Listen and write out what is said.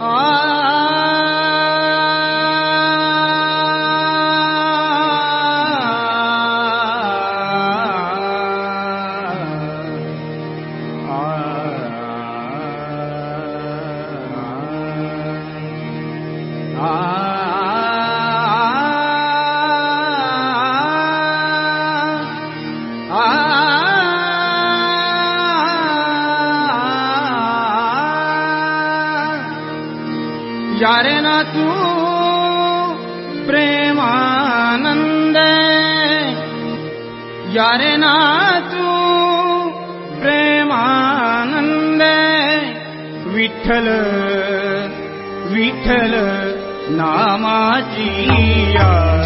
Ah. Premanand. यारे न प्रेमानन्द। विठ्ठल विठ्ठल नामाजिया